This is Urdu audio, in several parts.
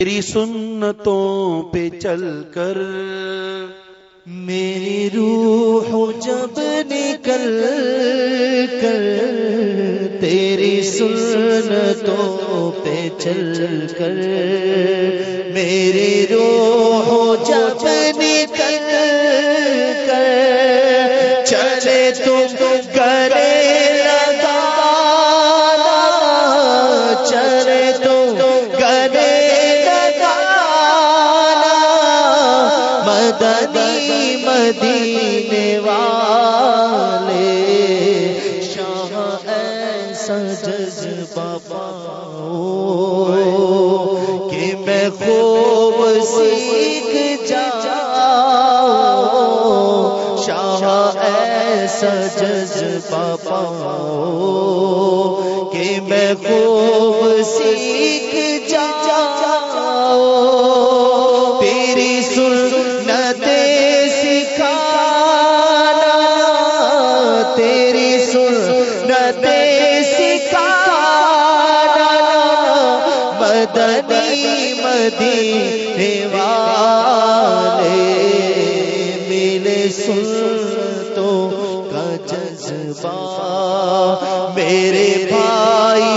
تیری سنتوں پہ چل کر، میری روح جب نکل کر، تیری سنتوں پہ چل کر، میری روح جب نکل کر، چلے تم کرے مدنی مدینے والے، شاہ ایسا جذبہ پاؤ کہ میں خوب سیکھ جاؤں، شاہ ایسا جذبہ پاؤ کہ میں خوب سیکھ جاؤں۔ سنت سکھانا تیری سنت سکھانا مدنی مدینے والے ملے سنتوں کا جذبہ میرے بھائی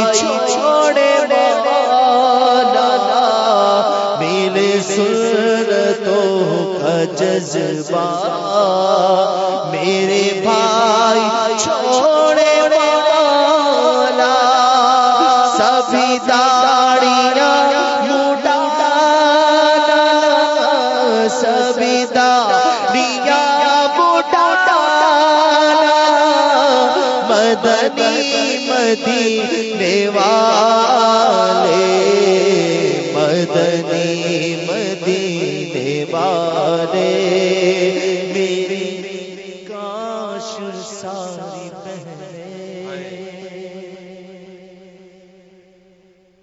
جذبہ میرے بھائی چھوڑے والا۔ سبھی داڑیاں مٹانا سبھی داڑیاں مٹانا مدنی مدینے والے، مدنی مدینے والے میری کاش ساری بہنیں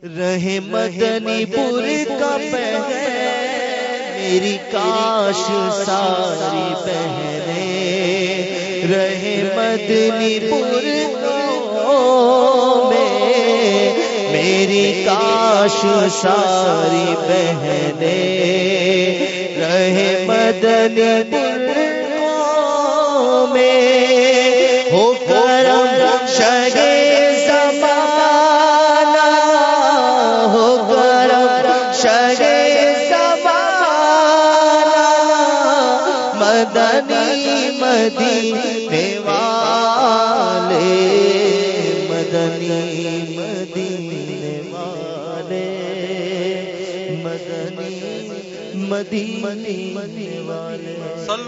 رہے مدنی پور کا پہنے میری کاش ساری بہنیں رہے مدنی پور میں میری کاش ساری بہنیں رہے مدنی پور میں۔ ہو کرم شگے زمانہ۔ ہو کرم شگے زمانہ۔ مدنی مدینے والے مدنی مدینے والے۔